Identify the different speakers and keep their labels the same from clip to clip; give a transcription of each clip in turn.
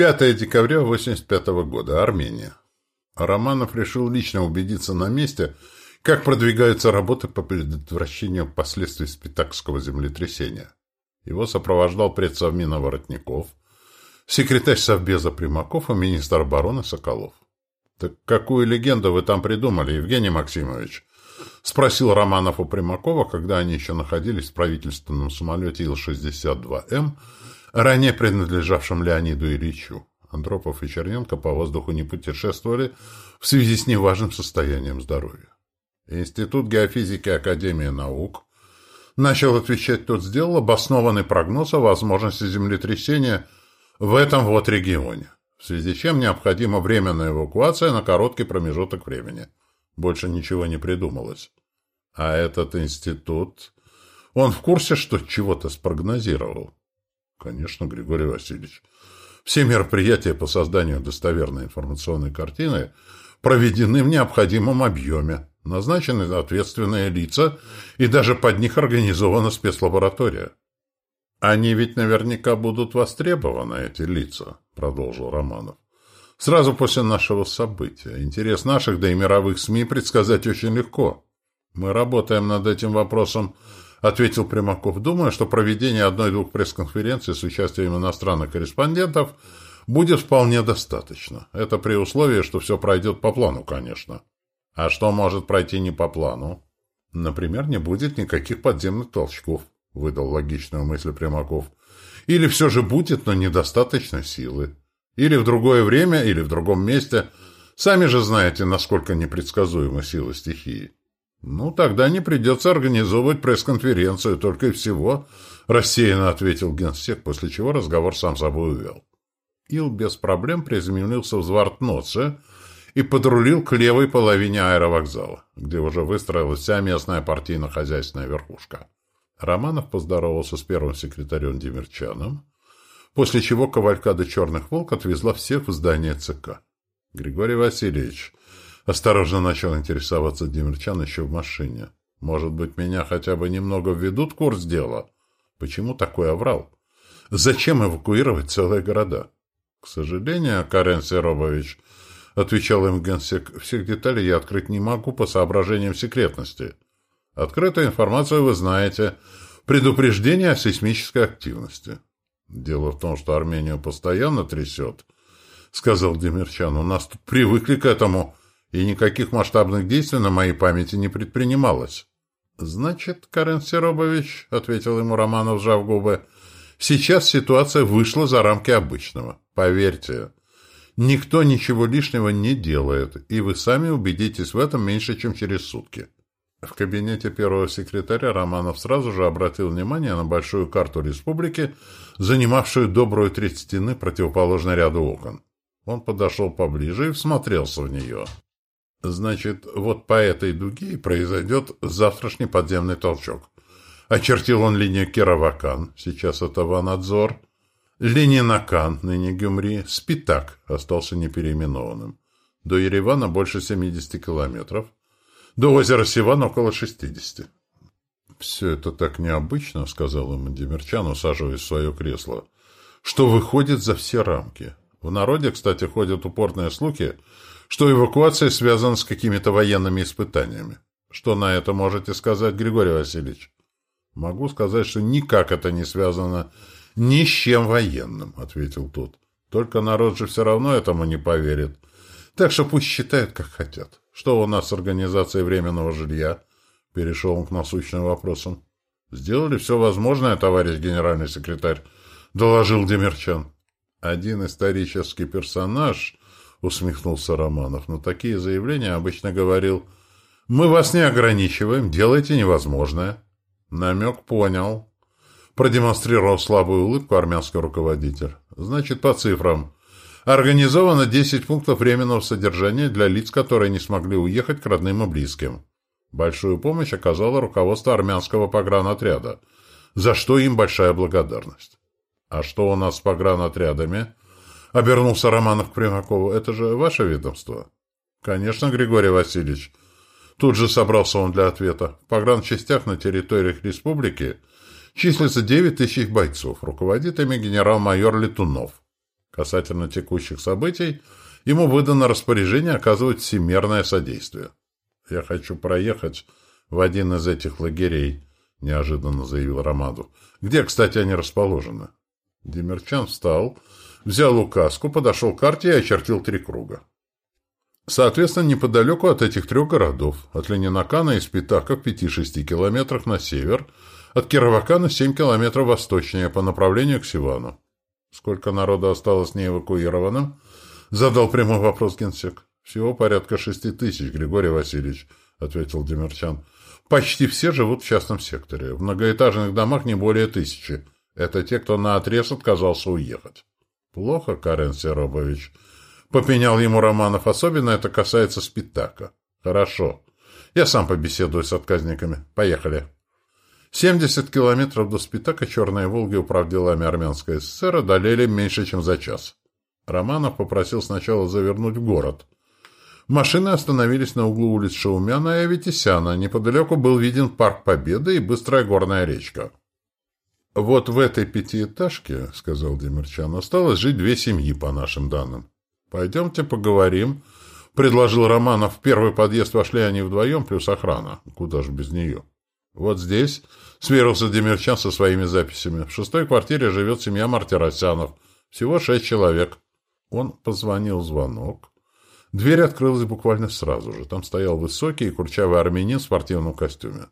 Speaker 1: 5 декабря 85 года. Армения. Романов решил лично убедиться на месте, как продвигаются работы по предотвращению последствий спитакского землетрясения. Его сопровождал предсовмина Воротников, секретарь Совбеза Примаков и министр обороны Соколов. «Так какую легенду вы там придумали, Евгений Максимович?» — спросил Романов у Примакова, когда они еще находились в правительственном самолете Ил-62М, ранее принадлежавшем Леониду Ильичу. Андропов и Черненко по воздуху не путешествовали в связи с неважным состоянием здоровья. Институт геофизики Академии наук начал отвечать, тот сделал обоснованный прогноз о возможности землетрясения в этом вот регионе, в связи с чем необходима временная эвакуация на короткий промежуток времени. Больше ничего не придумалось. А этот институт... Он в курсе, что чего-то спрогнозировал? Конечно, Григорий Васильевич. Все мероприятия по созданию достоверной информационной картины проведены в необходимом объеме, назначены ответственные лица, и даже под них организована спецлаборатория. «Они ведь наверняка будут востребованы, эти лица», — продолжил Романов. «Сразу после нашего события. Интерес наших, да и мировых СМИ предсказать очень легко. Мы работаем над этим вопросом — ответил Примаков, думая, что проведение одной-двух пресс-конференций с участием иностранных корреспондентов будет вполне достаточно. Это при условии, что все пройдет по плану, конечно. А что может пройти не по плану? Например, не будет никаких подземных толчков, выдал логичную мысль Примаков. Или все же будет, но недостаточно силы. Или в другое время, или в другом месте. Сами же знаете, насколько непредсказуема сила стихии. «Ну, тогда не придется организовывать пресс-конференцию, только и всего», — рассеянно ответил генсек, после чего разговор сам собой увел. Ил без проблем приземлился в Звартноце и подрулил к левой половине аэровокзала, где уже выстроилась вся местная партийно-хозяйственная верхушка. Романов поздоровался с первым секретарем Демирчаном, после чего Ковалькада «Черных волк» отвезла всех в здание ЦК. «Григорий Васильевич», Осторожно начал интересоваться Демирчан еще в машине. Может быть, меня хотя бы немного введут в курс дела? Почему такой оврал? Зачем эвакуировать целые города? К сожалению, Карен Серобович, отвечал им генсек, всех деталей я открыть не могу по соображениям секретности. Открытую информацию вы знаете. Предупреждение о сейсмической активности. Дело в том, что Армению постоянно трясет, сказал Демирчан. У нас тут привыкли к этому и никаких масштабных действий на моей памяти не предпринималось. «Значит, Карен Серобович», — ответил ему Романов, сжав губы, — «сейчас ситуация вышла за рамки обычного. Поверьте, никто ничего лишнего не делает, и вы сами убедитесь в этом меньше, чем через сутки». В кабинете первого секретаря Романов сразу же обратил внимание на большую карту республики, занимавшую добрую треть стены противоположной ряду окон. Он подошел поближе и всмотрелся в нее. Значит, вот по этой дуге произойдет завтрашний подземный толчок. Очертил он линию Кировакан, сейчас это Ванадзор. Ленинакан, ныне Гюмри, Спитак остался непереименованным. До Еревана больше 70 километров. До озера Сиван около 60. «Все это так необычно», — сказал ему Демерчан, усаживаясь в свое кресло, — «что выходит за все рамки. В народе, кстати, ходят упорные слухи, что эвакуация связана с какими-то военными испытаниями. Что на это можете сказать, Григорий Васильевич? Могу сказать, что никак это не связано ни с чем военным, ответил тот. Только народ же все равно этому не поверит. Так что пусть считают, как хотят. Что у нас с организацией временного жилья? Перешел он к насущным вопросам. Сделали все возможное, товарищ генеральный секретарь, доложил Демирчан. Один исторический персонаж — усмехнулся Романов. «Но такие заявления обычно говорил. Мы вас не ограничиваем, делайте невозможное». «Намек понял». Продемонстрировал слабую улыбку армянский руководитель. «Значит, по цифрам. Организовано 10 пунктов временного содержания для лиц, которые не смогли уехать к родным и близким. Большую помощь оказало руководство армянского погранотряда, за что им большая благодарность. А что у нас с погранотрядами?» — обернулся Романов к Примакову. — Это же ваше ведомство? — Конечно, Григорий Васильевич. Тут же собрался он для ответа. В погранчастях на территориях республики числится 9 тысяч бойцов. Руководит ими генерал-майор Летунов. Касательно текущих событий, ему выдано распоряжение оказывать всемерное содействие. «Я хочу проехать в один из этих лагерей», — неожиданно заявил Ромаду. «Где, кстати, они расположены?» Демерчан встал, взял указку, подошел к карте и очертил три круга. Соответственно, неподалеку от этих трех городов, от Ленинакана и Спитака в 5-6 километрах на север, от Кировакана 7 километров восточнее по направлению к Сивану. Сколько народа осталось неэвакуированным? Задал прямой вопрос генсек. Всего порядка шести тысяч, Григорий Васильевич, ответил Демерчан. Почти все живут в частном секторе. В многоэтажных домах не более тысячи. Это те, кто наотрез отказался уехать. Плохо, Карен Серобович. Попенял ему Романов. Особенно это касается Спитака. Хорошо. Я сам побеседую с отказниками. Поехали. 70 километров до Спитака черные «Волги» управ делами Армянской ССР одолели меньше, чем за час. Романов попросил сначала завернуть в город. Машины остановились на углу улиц Шаумяна и Аветисяна. Неподалеку был виден парк Победы и быстрая горная речка. «Вот в этой пятиэтажке, — сказал Демерчан, — осталось жить две семьи, по нашим данным. Пойдемте поговорим, — предложил Романов. В первый подъезд вошли они вдвоем, плюс охрана. Куда же без нее? Вот здесь сверился Демерчан со своими записями. В шестой квартире живет семья Мартиросянов. Всего шесть человек. Он позвонил звонок. Дверь открылась буквально сразу же. Там стоял высокий и курчавый армянин в спортивном костюме.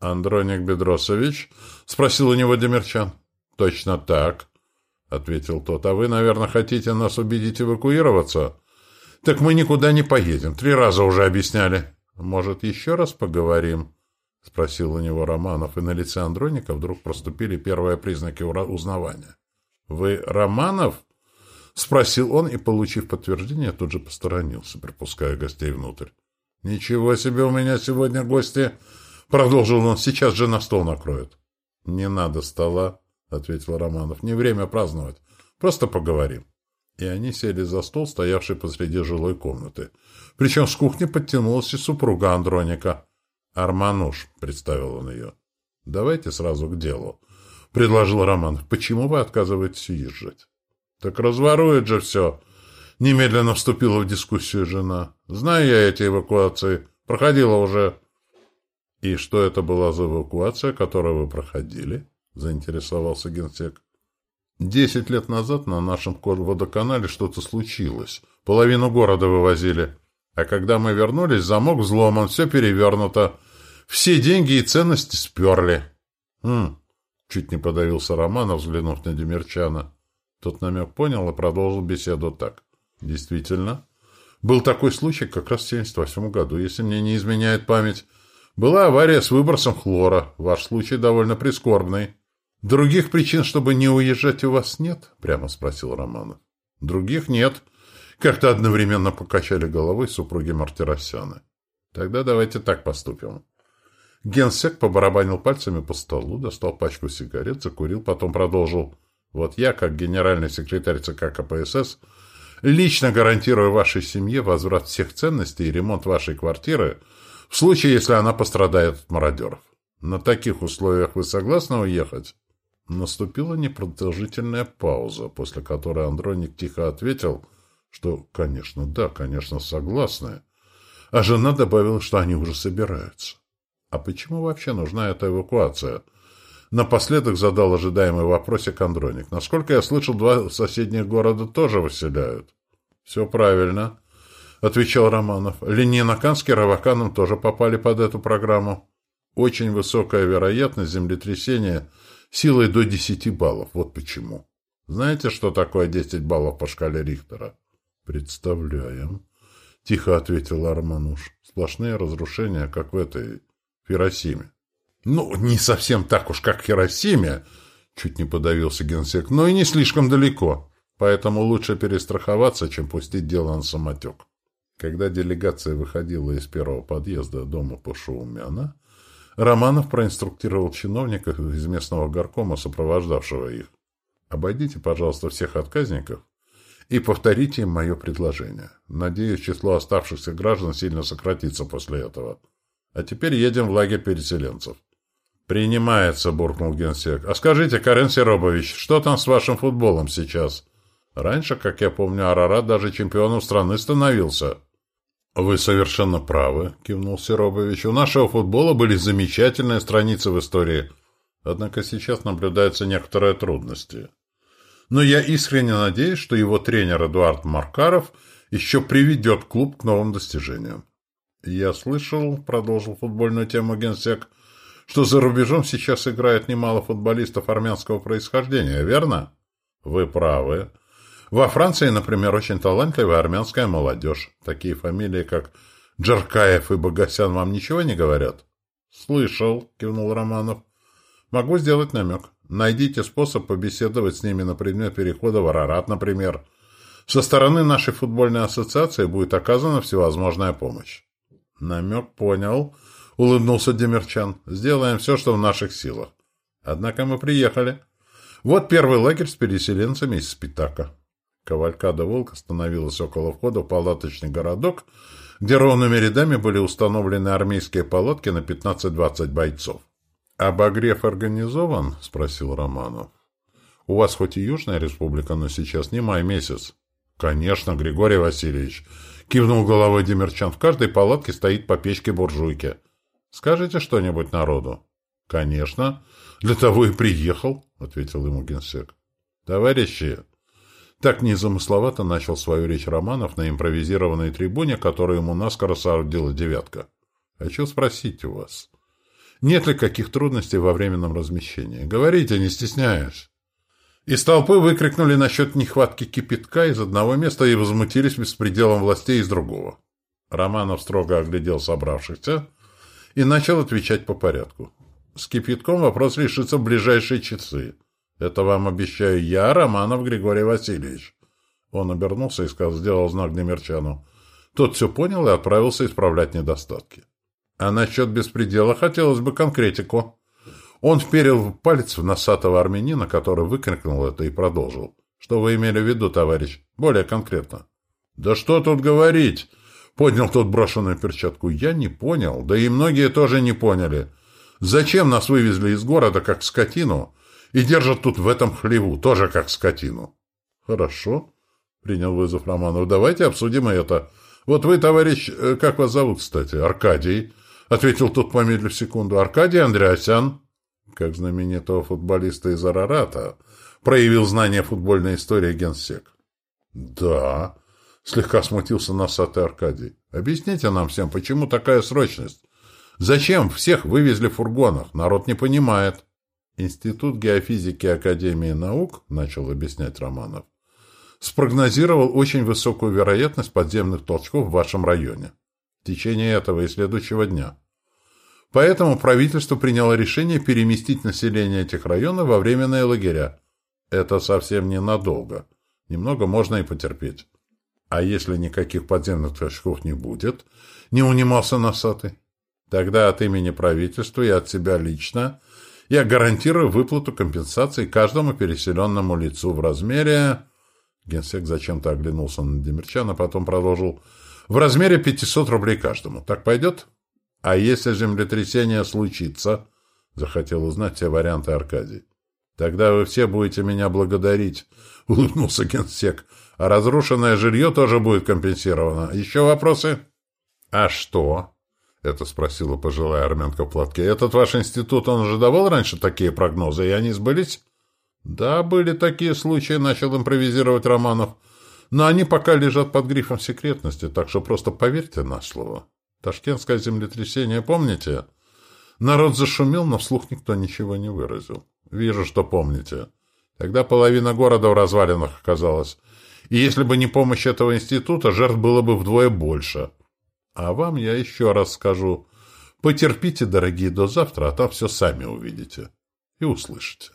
Speaker 1: «Андроник Бедросович?» — спросил у него Демерчан. «Точно так», — ответил тот. «А вы, наверное, хотите нас убедить эвакуироваться?» «Так мы никуда не поедем. Три раза уже объясняли». «Может, еще раз поговорим?» — спросил у него Романов, и на лице Андроника вдруг проступили первые признаки узнавания. «Вы Романов?» — спросил он и, получив подтверждение, тут же посторонился, пропуская гостей внутрь. «Ничего себе у меня сегодня гости!» — продолжил он. «Сейчас же на стол накроют». «Не надо стола», — ответил Романов. «Не время праздновать. Просто поговорим». И они сели за стол, стоявший посреди жилой комнаты. Причем с кухни подтянулась и супруга Андроника. «Армануш», — представил он ее. «Давайте сразу к делу», — предложил Романов. «Почему вы отказываетесь уезжать?» «Так разворует же все», — немедленно вступила в дискуссию жена. «Знаю я эти эвакуации. Проходила уже». «И что это была за эвакуация, которую вы проходили?» — заинтересовался генсек. «Десять лет назад на нашем водоканале что-то случилось. Половину города вывозили. А когда мы вернулись, замок взломан, все перевернуто. Все деньги и ценности сперли». «Хм...» — чуть не подавился Романов, взглянув на Демерчана. Тот намек понял и продолжил беседу так. «Действительно, был такой случай как раз в 78 году, если мне не изменяет память». Была авария с выбросом хлора. Ваш случай довольно прискорбный. Других причин, чтобы не уезжать, у вас нет? Прямо спросил Романов. Других нет. Как-то одновременно покачали головой супруги Мартиросяны. Тогда давайте так поступим. Генсек побарабанил пальцами по столу, достал пачку сигарет, закурил, потом продолжил. Вот я, как генеральный секретарь ЦК КПСС, лично гарантирую вашей семье возврат всех ценностей и ремонт вашей квартиры – в случае, если она пострадает от мародеров. На таких условиях вы согласны уехать? Наступила непродолжительная пауза, после которой Андроник тихо ответил, что, конечно, да, конечно, согласны. А жена добавила, что они уже собираются. А почему вообще нужна эта эвакуация? Напоследок задал ожидаемый вопросик Андроник. Насколько я слышал, два соседних города тоже выселяют. Все правильно. — отвечал Романов. «Ленинакан с Кироваканом тоже попали под эту программу. Очень высокая вероятность землетрясения силой до 10 баллов. Вот почему. Знаете, что такое 10 баллов по шкале Рихтера?» «Представляем», — тихо ответил Армануш. «Сплошные разрушения, как в этой Хиросиме». «Ну, не совсем так уж, как в Хиросиме», — чуть не подавился генсек, — «но и не слишком далеко. Поэтому лучше перестраховаться, чем пустить дело на самотек». Когда делегация выходила из первого подъезда дома Пашаумяна, Романов проинструктировал чиновников из местного горкома, сопровождавшего их. «Обойдите, пожалуйста, всех отказников и повторите им мое предложение. Надеюсь, число оставшихся граждан сильно сократится после этого. А теперь едем в лагерь переселенцев». «Принимается», — буркнул генсек. «А скажите, Карен Серобович, что там с вашим футболом сейчас?» Раньше, как я помню, Арарат даже чемпионом страны становился. «Вы совершенно правы», — кивнул Серобович. «У нашего футбола были замечательные страницы в истории. Однако сейчас наблюдаются некоторые трудности. Но я искренне надеюсь, что его тренер Эдуард Маркаров еще приведет клуб к новым достижениям. «Я слышал», — продолжил футбольную тему генсек, «что за рубежом сейчас играет немало футболистов армянского происхождения, верно?» «Вы правы. Во Франции, например, очень талантливая армянская молодежь. Такие фамилии, как Джаркаев и Богосян, вам ничего не говорят?» «Слышал», — кивнул Романов. «Могу сделать намек. Найдите способ побеседовать с ними на предмет перехода в Арарат, например. Со стороны нашей футбольной ассоциации будет оказана всевозможная помощь». «Намек понял», — улыбнулся Демерчан. «Сделаем все, что в наших силах. Однако мы приехали. Вот первый лагерь с переселенцами из Спитака». Кавалькада «Волк» остановилась около входа в палаточный городок, где ровными рядами были установлены армейские палатки на 15-20 бойцов. «Обогрев организован?» — спросил Романов. «У вас хоть и Южная республика, но сейчас не май месяц». «Конечно, Григорий Васильевич», — кивнул головой Демерчан. «В каждой палатке стоит по печке-буржуйке. Скажите что-нибудь народу?» «Конечно. Для того и приехал», — ответил ему генсек. «Товарищи!» Так незамысловато начал свою речь Романов на импровизированной трибуне, которую ему наскоро соорудила девятка. «Хочу спросить у вас, нет ли каких трудностей во временном размещении? Говорите, не стесняясь». Из толпы выкрикнули насчет нехватки кипятка из одного места и возмутились беспределом властей из другого. Романов строго оглядел собравшихся и начал отвечать по порядку. С кипятком вопрос решится в ближайшие часы. Это вам обещаю я, Романов Григорий Васильевич. Он обернулся и сказал, сделал знак Демерчану. Тот все понял и отправился исправлять недостатки. А насчет беспредела хотелось бы конкретику. Он вперил палец в носатого армянина, который выкрикнул это и продолжил. «Что вы имели в виду, товарищ? Более конкретно». «Да что тут говорить?» Поднял тот брошенную перчатку. «Я не понял. Да и многие тоже не поняли. Зачем нас вывезли из города, как скотину, и держат тут в этом хлеву, тоже как скотину?» «Хорошо», — принял вызов Романов. «Давайте обсудим это. Вот вы, товарищ, э, как вас зовут, кстати? Аркадий?» — ответил тот, помедлив секунду. «Аркадий Андреасян» как знаменитого футболиста из Арарата, проявил знание футбольной истории генсек. «Да», — слегка смутился носатый Аркадий. «Объясните нам всем, почему такая срочность? Зачем всех вывезли в фургонах? Народ не понимает». «Институт геофизики Академии наук», — начал объяснять Романов, спрогнозировал очень высокую вероятность подземных толчков в вашем районе в течение этого и следующего дня. Поэтому правительство приняло решение переместить население этих районов во временные лагеря. Это совсем ненадолго. Немного можно и потерпеть. А если никаких подземных точков не будет, не унимался носатый, тогда от имени правительства и от себя лично я гарантирую выплату компенсации каждому переселенному лицу в размере... Генсек зачем-то оглянулся на Демерчана, потом продолжил. В размере 500 рублей каждому. Так пойдет? А если землетрясение случится, захотел узнать все варианты Аркадий. Тогда вы все будете меня благодарить, улыбнулся генсек. А разрушенное жилье тоже будет компенсировано. Еще вопросы? А что? Это спросила пожилая армянка в платке. Этот ваш институт, он уже давал раньше такие прогнозы, и они сбылись? Да, были такие случаи, начал импровизировать Романов. Но они пока лежат под грифом секретности, так что просто поверьте на слово. Ташкентское землетрясение, помните? Народ зашумел, но вслух никто ничего не выразил. Вижу, что помните. Тогда половина города в развалинах оказалась. И если бы не помощь этого института, жертв было бы вдвое больше. А вам я еще раз скажу. Потерпите, дорогие, до завтра, а там все сами увидите и услышите.